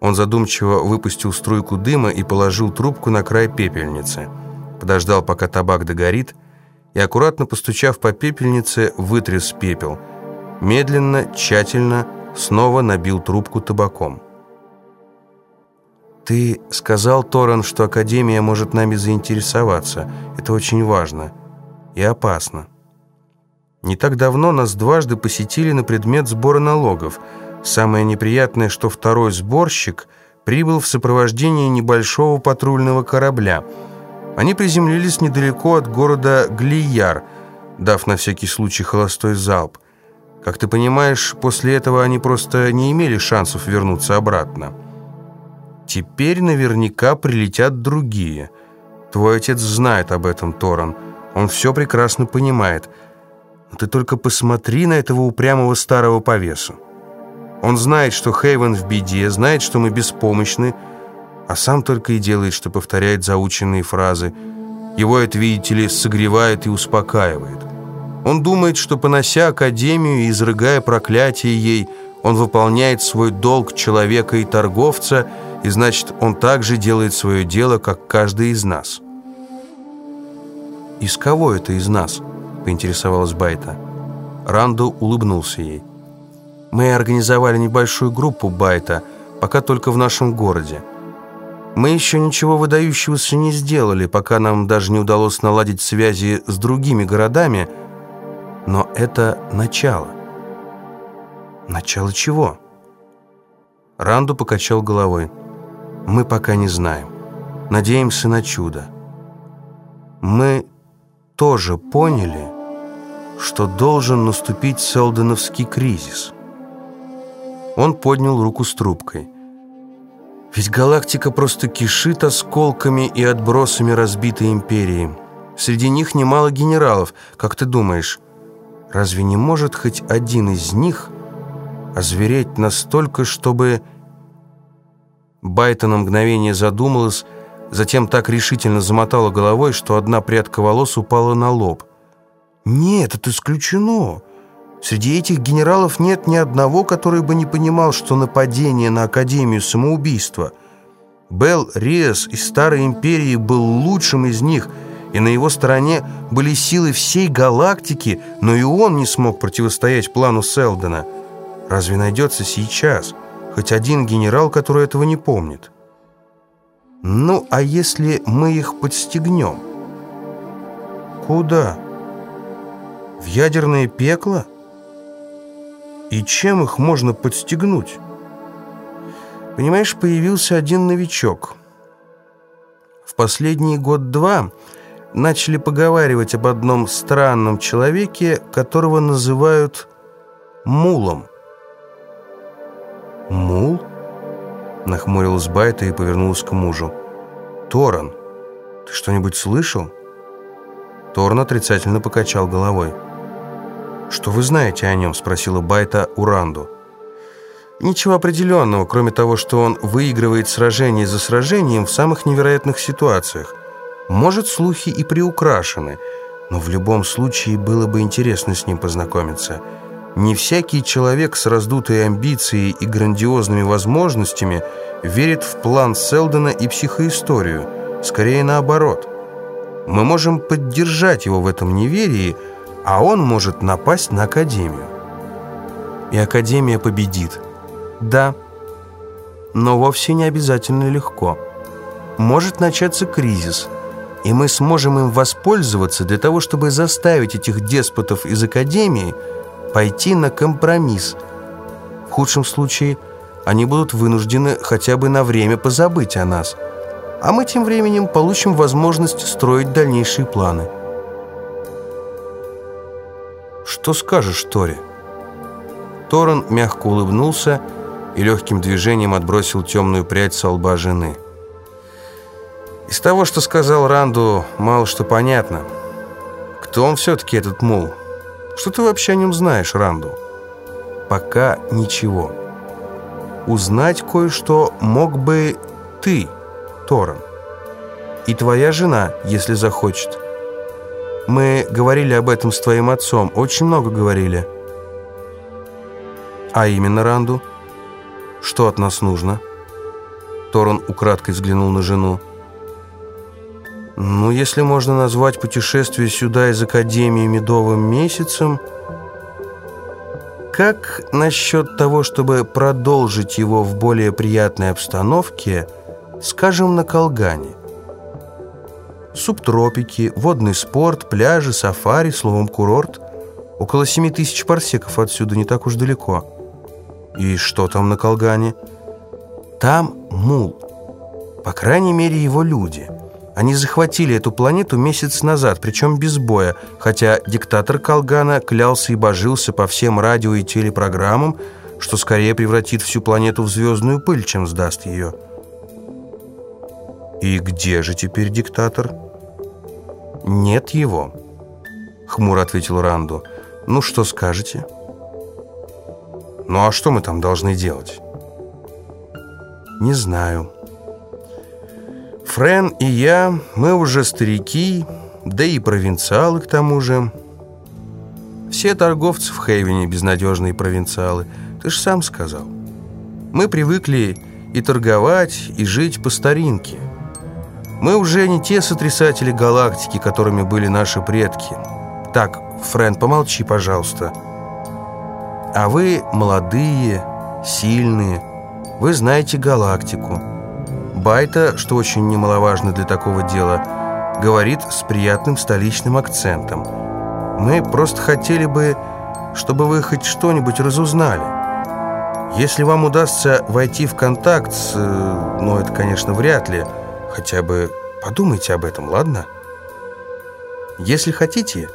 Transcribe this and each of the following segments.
Он задумчиво выпустил струйку дыма и положил трубку на край пепельницы. Подождал, пока табак догорит, и, аккуратно постучав по пепельнице, вытряс пепел. Медленно, тщательно, снова набил трубку табаком. «Ты сказал, Торрен, что Академия может нами заинтересоваться. Это очень важно и опасно. Не так давно нас дважды посетили на предмет сбора налогов. Самое неприятное, что второй сборщик прибыл в сопровождении небольшого патрульного корабля. Они приземлились недалеко от города Глияр, дав на всякий случай холостой залп. Как ты понимаешь, после этого они просто не имели шансов вернуться обратно. Теперь наверняка прилетят другие. Твой отец знает об этом, Торан. Он все прекрасно понимает. Но ты только посмотри на этого упрямого старого повесу. Он знает, что Хейвен в беде, знает, что мы беспомощны, а сам только и делает, что повторяет заученные фразы. Его это, видите ли, согревает и успокаивает. Он думает, что, понося Академию и изрыгая проклятие ей, он выполняет свой долг человека и торговца – и значит, он также делает свое дело, как каждый из нас. «Из кого это из нас?» – поинтересовалась Байта. Ранду улыбнулся ей. «Мы организовали небольшую группу Байта, пока только в нашем городе. Мы еще ничего выдающегося не сделали, пока нам даже не удалось наладить связи с другими городами, но это начало». «Начало чего?» Ранду покачал головой мы пока не знаем. Надеемся на чудо. Мы тоже поняли, что должен наступить Селденовский кризис. Он поднял руку с трубкой. Ведь галактика просто кишит осколками и отбросами разбитой империи. Среди них немало генералов. Как ты думаешь, разве не может хоть один из них озвереть настолько, чтобы Байта на мгновение задумалась, затем так решительно замотала головой, что одна прядка волос упала на лоб. «Нет, это исключено. Среди этих генералов нет ни одного, который бы не понимал, что нападение на Академию самоубийства. Белл Риас из Старой Империи был лучшим из них, и на его стороне были силы всей галактики, но и он не смог противостоять плану Селдена. Разве найдется сейчас?» хоть один генерал, который этого не помнит. Ну, а если мы их подстегнем? Куда? В ядерное пекло? И чем их можно подстегнуть? Понимаешь, появился один новичок. В последний год-два начали поговаривать об одном странном человеке, которого называют Мулом. «Мул?» Нахмурилась Байта и повернулась к мужу. «Торан, ты что-нибудь слышал?» Торн отрицательно покачал головой. «Что вы знаете о нем?» – спросила Байта Уранду. «Ничего определенного, кроме того, что он выигрывает сражение за сражением в самых невероятных ситуациях. Может, слухи и приукрашены, но в любом случае было бы интересно с ним познакомиться». Не всякий человек с раздутой амбицией и грандиозными возможностями верит в план Селдона и психоисторию. Скорее наоборот. Мы можем поддержать его в этом неверии, а он может напасть на Академию. И Академия победит. Да, но вовсе не обязательно легко. Может начаться кризис, и мы сможем им воспользоваться для того, чтобы заставить этих деспотов из Академии – пойти на компромисс. В худшем случае они будут вынуждены хотя бы на время позабыть о нас, а мы тем временем получим возможность строить дальнейшие планы. «Что скажешь, Тори?» Торрен мягко улыбнулся и легким движением отбросил темную прядь со лба жены. Из того, что сказал Ранду, мало что понятно. Кто он все-таки, этот мул? Что ты вообще о нем знаешь, Ранду? Пока ничего. Узнать кое-что мог бы ты, Торан. И твоя жена, если захочет. Мы говорили об этом с твоим отцом, очень много говорили. А именно, Ранду, что от нас нужно? Торон украдкой взглянул на жену. «Ну, если можно назвать путешествие сюда из Академии медовым месяцем, как насчет того, чтобы продолжить его в более приятной обстановке, скажем, на Колгане?» Субтропики, водный спорт, пляжи, сафари, словом, курорт. Около семи тысяч парсеков отсюда, не так уж далеко. И что там на Колгане? Там мул. По крайней мере, его люди. Они захватили эту планету месяц назад, причем без боя, хотя диктатор Колгана клялся и божился по всем радио и телепрограммам, что скорее превратит всю планету в звездную пыль, чем сдаст ее. И где же теперь диктатор? «Нет его», — хмуро ответил Ранду. «Ну, что скажете?» «Ну, а что мы там должны делать?» «Не знаю. Френ и я, мы уже старики, да и провинциалы к тому же. Все торговцы в Хейвене безнадежные провинциалы, ты ж сам сказал. Мы привыкли и торговать, и жить по старинке». Мы уже не те сотрясатели галактики, которыми были наши предки. Так, Френ, помолчи, пожалуйста. А вы молодые, сильные, вы знаете галактику. Байта, что очень немаловажно для такого дела, говорит с приятным столичным акцентом. Мы просто хотели бы, чтобы вы хоть что-нибудь разузнали. Если вам удастся войти в контакт с... Ну, это, конечно, вряд ли Хотя бы подумайте об этом, ладно? Если хотите,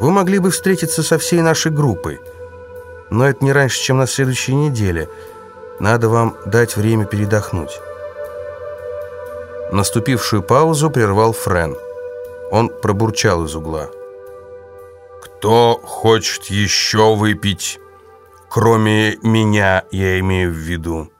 вы могли бы встретиться со всей нашей группой. Но это не раньше, чем на следующей неделе. Надо вам дать время передохнуть. Наступившую паузу прервал Френ. Он пробурчал из угла. «Кто хочет еще выпить? Кроме меня, я имею в виду».